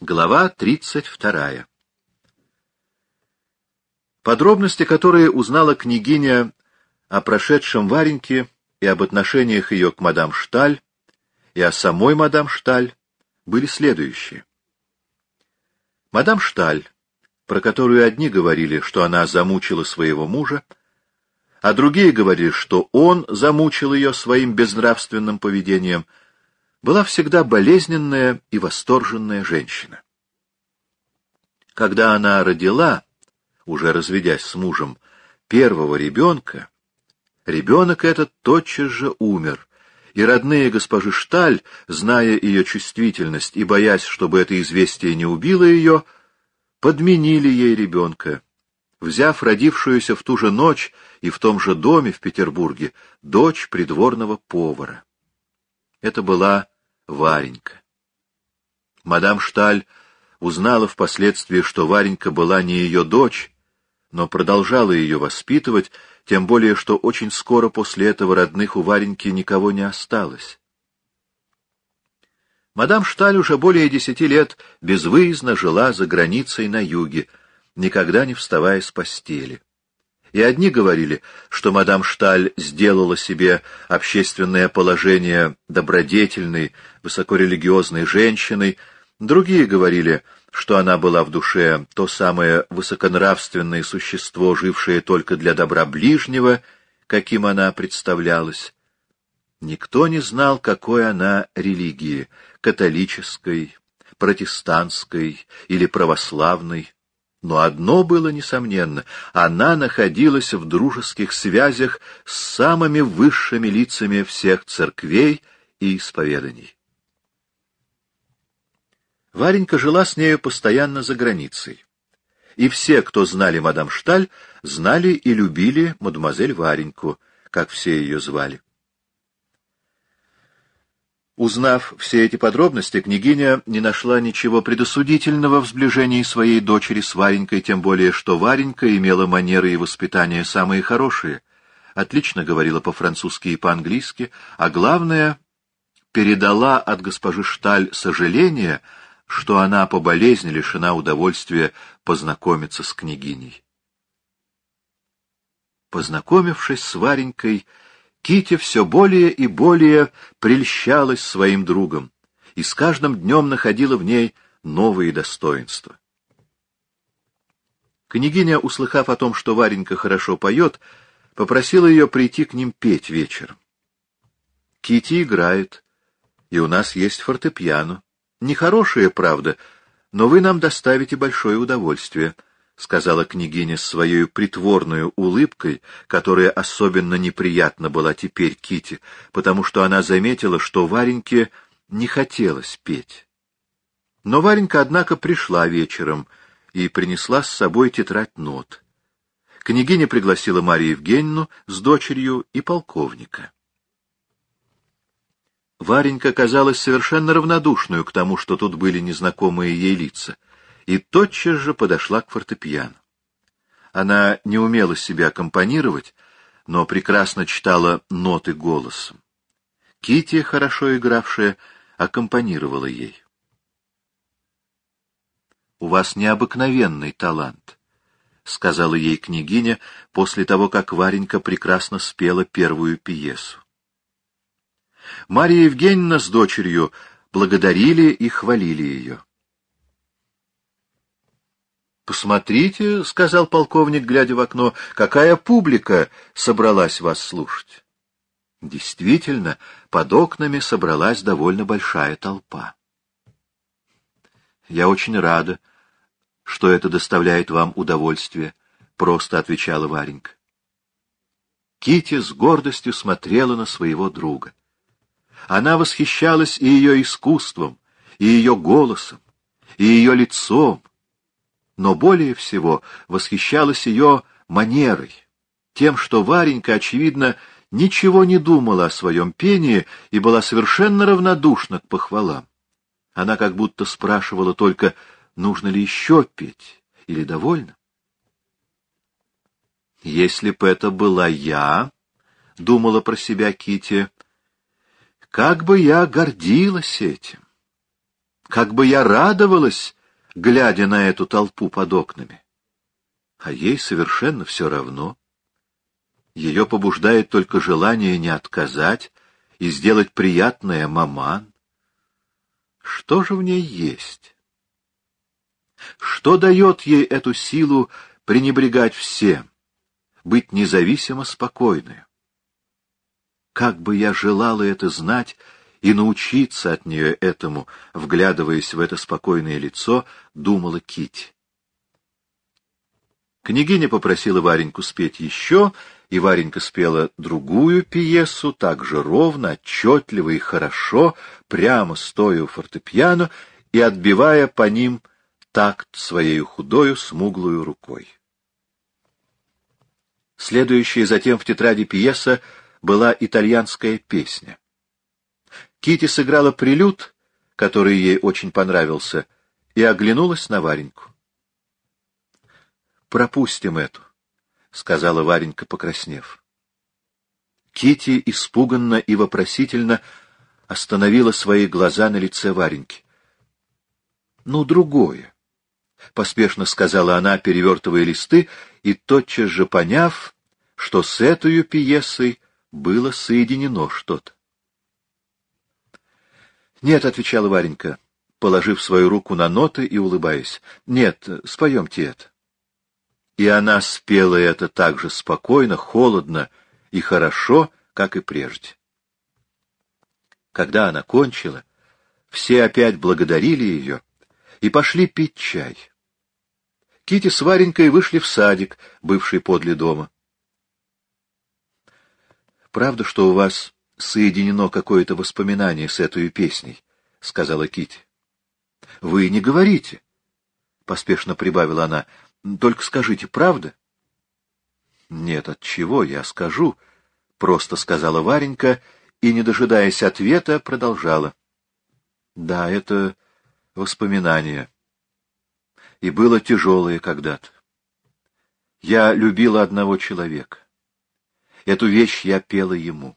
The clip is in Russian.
Глава 32. Подробности, которые узнала княгиня о прошедшем Вареньке и об отношениях ее к мадам Шталь, и о самой мадам Шталь, были следующие. Мадам Шталь, про которую одни говорили, что она замучила своего мужа, а другие говорили, что он замучил ее своим безнравственным поведением — была всегда болезненная и восторженная женщина. Когда она родила, уже разведясь с мужем, первого ребенка, ребенок этот тотчас же умер, и родные госпожи Шталь, зная ее чувствительность и боясь, чтобы это известие не убило ее, подменили ей ребенка, взяв родившуюся в ту же ночь и в том же доме в Петербурге дочь придворного повара. Это была Варенька. Мадам Шталь узнала впоследствии, что Варенька была не ее дочь, но продолжала ее воспитывать, тем более, что очень скоро после этого родных у Вареньки никого не осталось. Мадам Шталь уже более десяти лет безвыездно жила за границей на юге, никогда не вставая с постели и одни говорили, что мадам Шталь сделала себе общественное положение добродетельной, высокорелигиозной женщиной, другие говорили, что она была в душе то самое высоконравственное существо, жившее только для добра ближнего, каким она представлялась. Никто не знал, какой она религии — католической, протестантской или православной. Но одно было несомненно — она находилась в дружеских связях с самыми высшими лицами всех церквей и исповеданий. Варенька жила с нею постоянно за границей. И все, кто знали мадам Шталь, знали и любили мадемуазель Вареньку, как все ее звали. Узнав все эти подробности, княгиня не нашла ничего предосудительного в сближении своей дочери с Варенькой, тем более, что Варенька имела манеры и воспитание самые хорошие, отлично говорила по-французски и по-английски, а главное, передала от госпожи Шталь сожаление, что она по болезни лишена удовольствия познакомиться с княгиней. Познакомившись с Варенькой, Кити все более и более прельщалась своим другом и с каждым днем находила в ней новые достоинства. Княгиня, услыхав о том, что Варенька хорошо поет, попросила ее прийти к ним петь вечером. Кити играет, и у нас есть фортепиано. Нехорошее, правда, но вы нам доставите большое удовольствие, — сказала княгиня с своей притворной улыбкой, которая особенно неприятна была теперь Кити, потому что она заметила, что Вареньке не хотелось петь. Но Варенька, однако, пришла вечером и принесла с собой тетрадь нот. Княгиня пригласила Марию Евгеньевну с дочерью и полковника. Варенька казалась совершенно равнодушную к тому, что тут были незнакомые ей лица — и тотчас же подошла к фортепиано. Она не умела себя аккомпанировать, но прекрасно читала ноты голосом. Кити, хорошо игравшая, аккомпанировала ей. «У вас необыкновенный талант», — сказала ей княгиня после того, как Варенька прекрасно спела первую пьесу. Марья Евгеньевна с дочерью благодарили и хвалили ее. «Посмотрите», — сказал полковник, глядя в окно, — «какая публика собралась вас слушать». Действительно, под окнами собралась довольно большая толпа. «Я очень рада, что это доставляет вам удовольствие», — просто отвечала Варенька. Кити с гордостью смотрела на своего друга. Она восхищалась и ее искусством, и ее голосом, и ее лицом, но более всего восхищалась ее манерой, тем, что Варенька, очевидно, ничего не думала о своем пении и была совершенно равнодушна к похвалам. Она как будто спрашивала только, нужно ли еще петь или довольно. Если б это была я, — думала про себя Кити, — как бы я гордилась этим. Как бы я радовалась, глядя на эту толпу под окнами. А ей совершенно все равно. Ее побуждает только желание не отказать и сделать приятное маман. Что же в ней есть? Что дает ей эту силу пренебрегать всем, быть независимо спокойной? Как бы я желала это знать и научиться от нее этому, вглядываясь в это спокойное лицо, думала Кити. Княгиня попросила Вареньку спеть еще, и Варенька спела другую пьесу, так же ровно, отчетливо и хорошо, прямо стоя у фортепиано и отбивая по ним такт своей худою смуглую рукой. Следующая затем в тетради пьеса была итальянская песня. Кити сыграла прилюд, который ей очень понравился, и оглянулась на Вареньку. «Пропустим эту», — сказала Варенька, покраснев. Кити испуганно и вопросительно остановила свои глаза на лице Вареньки. «Ну, другое», — поспешно сказала она, перевертывая листы, и тотчас же поняв, что с этой пьесой было соединено что-то. «Нет», — отвечала Варенька, положив свою руку на ноты и улыбаясь. «Нет, споемте это». И она спела это так же спокойно, холодно и хорошо, как и прежде. Когда она кончила, все опять благодарили ее и пошли пить чай. Кити с Варенькой вышли в садик, бывший подле дома. «Правда, что у вас соединено какое-то воспоминание с этой песней, — сказала Кити. — Вы не говорите, — поспешно прибавила она. — Только скажите, правда? — Нет, от чего я скажу, — просто сказала Варенька и, не дожидаясь ответа, продолжала. — Да, это воспоминание. И было тяжелое когда-то. Я любила одного человека. Эту вещь я пела ему.